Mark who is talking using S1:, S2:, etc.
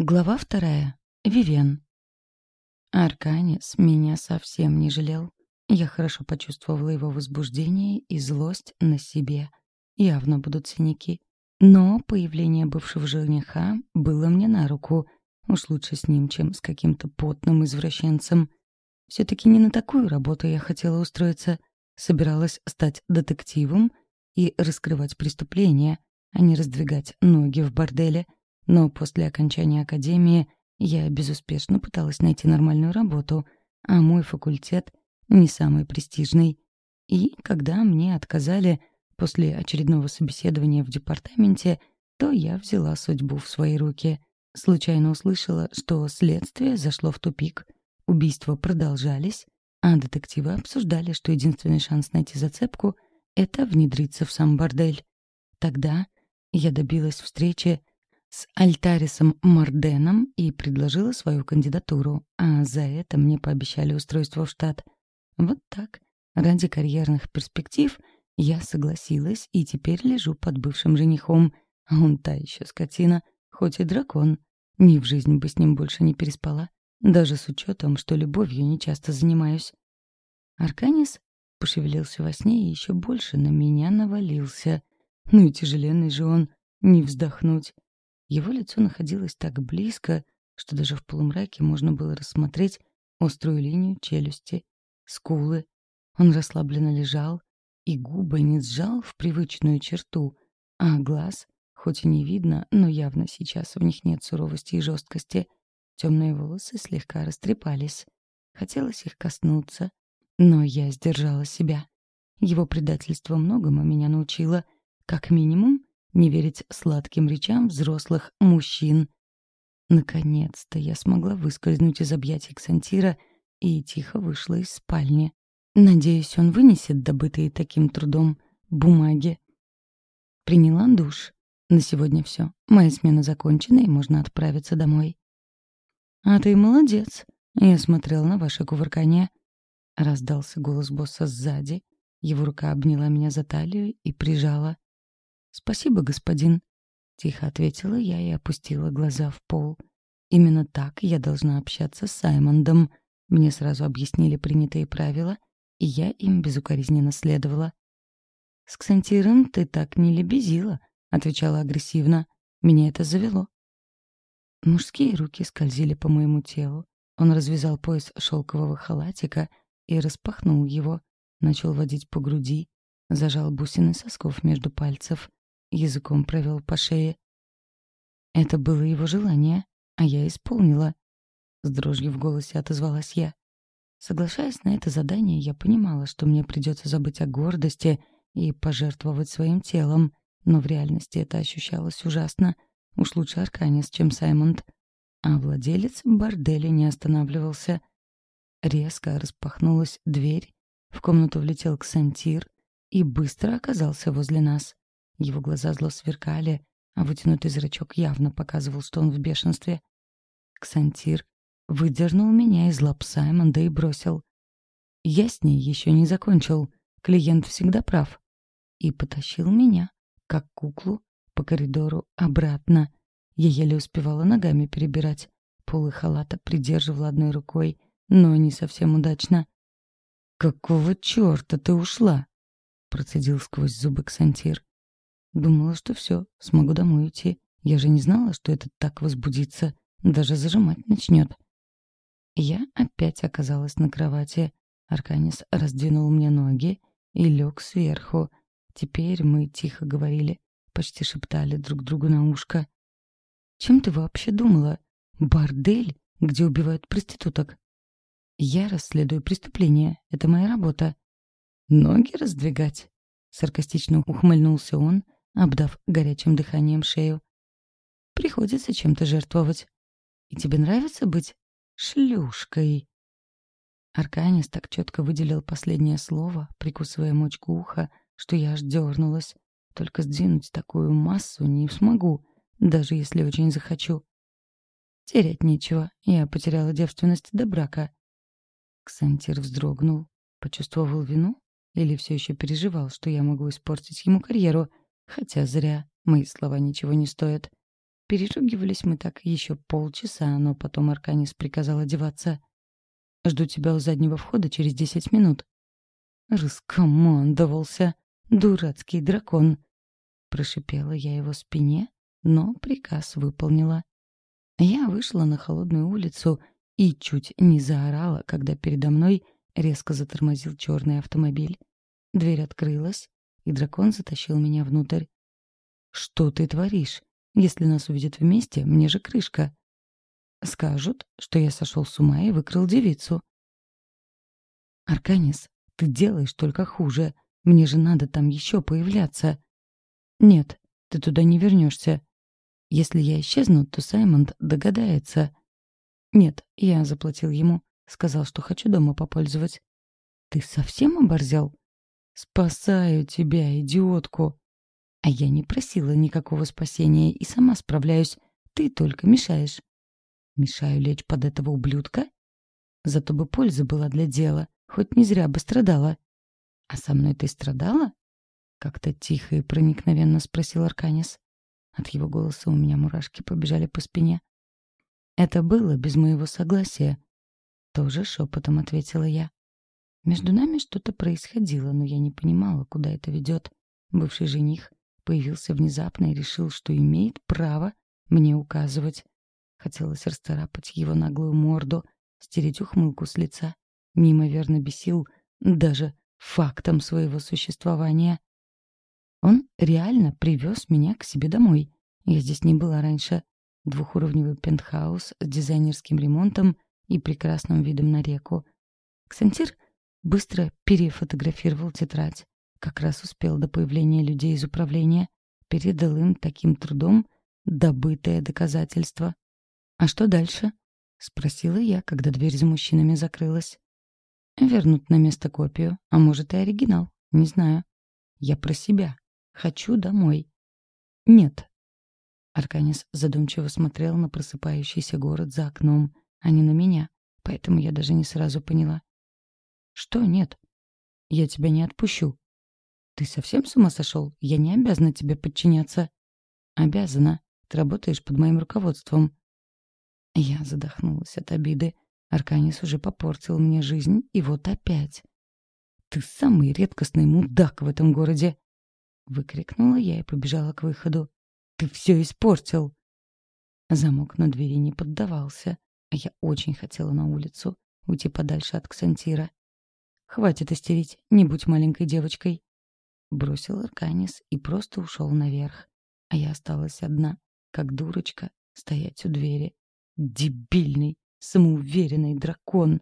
S1: Глава вторая. Вивен. Арканис меня совсем не жалел. Я хорошо почувствовала его возбуждение и злость на себе. Явно будут синяки. Но появление бывшего жениха было мне на руку. Уж лучше с ним, чем с каким-то потным извращенцем. Все-таки не на такую работу я хотела устроиться. Собиралась стать детективом и раскрывать преступления, а не раздвигать ноги в борделе — но после окончания академии я безуспешно пыталась найти нормальную работу, а мой факультет не самый престижный. И когда мне отказали после очередного собеседования в департаменте, то я взяла судьбу в свои руки. Случайно услышала, что следствие зашло в тупик, убийства продолжались, а детективы обсуждали, что единственный шанс найти зацепку — это внедриться в сам бордель. Тогда я добилась встречи с Альтарисом Морденом и предложила свою кандидатуру, а за это мне пообещали устройство в штат. Вот так, ради карьерных перспектив, я согласилась и теперь лежу под бывшим женихом, а он та еще скотина, хоть и дракон. Ни в жизни бы с ним больше не переспала, даже с учетом, что любовью не часто занимаюсь. Арканис пошевелился во сне и еще больше на меня навалился. Ну и тяжеленный же он, не вздохнуть. Его лицо находилось так близко, что даже в полумраке можно было рассмотреть острую линию челюсти, скулы. Он расслабленно лежал, и губы не сжал в привычную черту, а глаз, хоть и не видно, но явно сейчас в них нет суровости и жесткости. Темные волосы слегка растрепались. Хотелось их коснуться, но я сдержала себя. Его предательство многому меня научило. Как минимум, не верить сладким речам взрослых мужчин. Наконец-то я смогла выскользнуть из объятий Ксантира и тихо вышла из спальни. Надеюсь, он вынесет добытые таким трудом бумаги. Приняла душ. На сегодня все. Моя смена закончена, и можно отправиться домой. «А ты молодец. Я смотрел на ваше кувыркание». Раздался голос босса сзади. Его рука обняла меня за талию и прижала. «Спасибо, господин», — тихо ответила я и опустила глаза в пол. «Именно так я должна общаться с Саймондом. Мне сразу объяснили принятые правила, и я им безукоризненно следовала». «С Ксантиром ты так не лебезила», — отвечала агрессивно. «Меня это завело». Мужские руки скользили по моему телу. Он развязал пояс шелкового халатика и распахнул его, начал водить по груди, зажал бусины сосков между пальцев языком провел по шее. Это было его желание, а я исполнила. С дрожью в голосе отозвалась я. Соглашаясь на это задание, я понимала, что мне придется забыть о гордости и пожертвовать своим телом, но в реальности это ощущалось ужасно. Уж лучше Арканис, чем Саймонд. А владелец борделя не останавливался. Резко распахнулась дверь, в комнату влетел Ксантир и быстро оказался возле нас. Его глаза зло сверкали, а вытянутый зрачок явно показывал, что он в бешенстве. Ксантир выдернул меня из лап Саймонда и бросил. «Я с ней еще не закончил. Клиент всегда прав». И потащил меня, как куклу, по коридору обратно. Я еле успевала ногами перебирать. Полы халата придерживала одной рукой, но не совсем удачно. «Какого черта ты ушла?» — процедил сквозь зубы Ксантир. Думала, что все, смогу домой уйти. Я же не знала, что это так возбудится, даже зажимать начнет. Я опять оказалась на кровати. Арканис раздвинул мне ноги и лег сверху. Теперь мы тихо говорили, почти шептали друг другу на ушко. «Чем ты вообще думала? Бордель, где убивают проституток?» «Я расследую преступление. Это моя работа». «Ноги раздвигать?» — саркастично ухмыльнулся он, обдав горячим дыханием шею. «Приходится чем-то жертвовать. И тебе нравится быть шлюшкой?» Арканис так четко выделил последнее слово, прикусывая мочку уха, что я аж дернулась. Только сдвинуть такую массу не смогу, даже если очень захочу. Терять нечего, я потеряла девственность до брака. Ксантир вздрогнул, почувствовал вину или все еще переживал, что я могу испортить ему карьеру — Хотя зря, мои слова ничего не стоят. Переругивались мы так еще полчаса, но потом Арканис приказал одеваться. «Жду тебя у заднего входа через десять минут». «Раскомандовался! Дурацкий дракон!» Прошипела я его спине, но приказ выполнила. Я вышла на холодную улицу и чуть не заорала, когда передо мной резко затормозил черный автомобиль. Дверь открылась, и дракон затащил меня внутрь. «Что ты творишь? Если нас увидят вместе, мне же крышка». Скажут, что я сошел с ума и выкрал девицу. «Арканис, ты делаешь только хуже. Мне же надо там еще появляться». «Нет, ты туда не вернешься. Если я исчезну, то Саймонд догадается». «Нет, я заплатил ему. Сказал, что хочу дома попользовать». «Ты совсем оборзел?» «Спасаю тебя, идиотку!» «А я не просила никакого спасения и сама справляюсь. Ты только мешаешь». «Мешаю лечь под этого ублюдка?» «Зато бы польза была для дела, хоть не зря бы страдала». «А со мной ты страдала?» Как-то тихо и проникновенно спросил Арканис. От его голоса у меня мурашки побежали по спине. «Это было без моего согласия», — тоже шепотом ответила я. Между нами что-то происходило, но я не понимала, куда это ведет. Бывший жених появился внезапно и решил, что имеет право мне указывать. Хотелось расцарапать его наглую морду, стереть ухмылку с лица. Неимоверно бесил даже фактом своего существования. Он реально привез меня к себе домой. Я здесь не была раньше. Двухуровневый пентхаус с дизайнерским ремонтом и прекрасным видом на реку. Ксантир быстро перефотографировал тетрадь. Как раз успел до появления людей из управления. Передал им таким трудом добытое доказательство. «А что дальше?» — спросила я, когда дверь за мужчинами закрылась. «Вернут на место копию, а может и оригинал, не знаю. Я про себя, Хочу домой. Нет. Арканис задумчиво смотрел на просыпающийся город за окном, а не на меня, поэтому я даже не сразу поняла. Что нет? Я тебя не отпущу. Ты совсем с ума сошел? Я не обязана тебе подчиняться. Обязана. Ты работаешь под моим руководством. Я задохнулась от обиды. Арканис уже попортил мне жизнь, и вот опять. Ты самый редкостный мудак в этом городе. Выкрикнула я и побежала к выходу. «Ты все испортил!» Замок на двери не поддавался, а я очень хотела на улицу, уйти подальше от Ксантира. «Хватит истерить, не будь маленькой девочкой!» Бросил Арканис и просто ушел наверх. А я осталась одна, как дурочка, стоять у двери. Дебильный, самоуверенный дракон!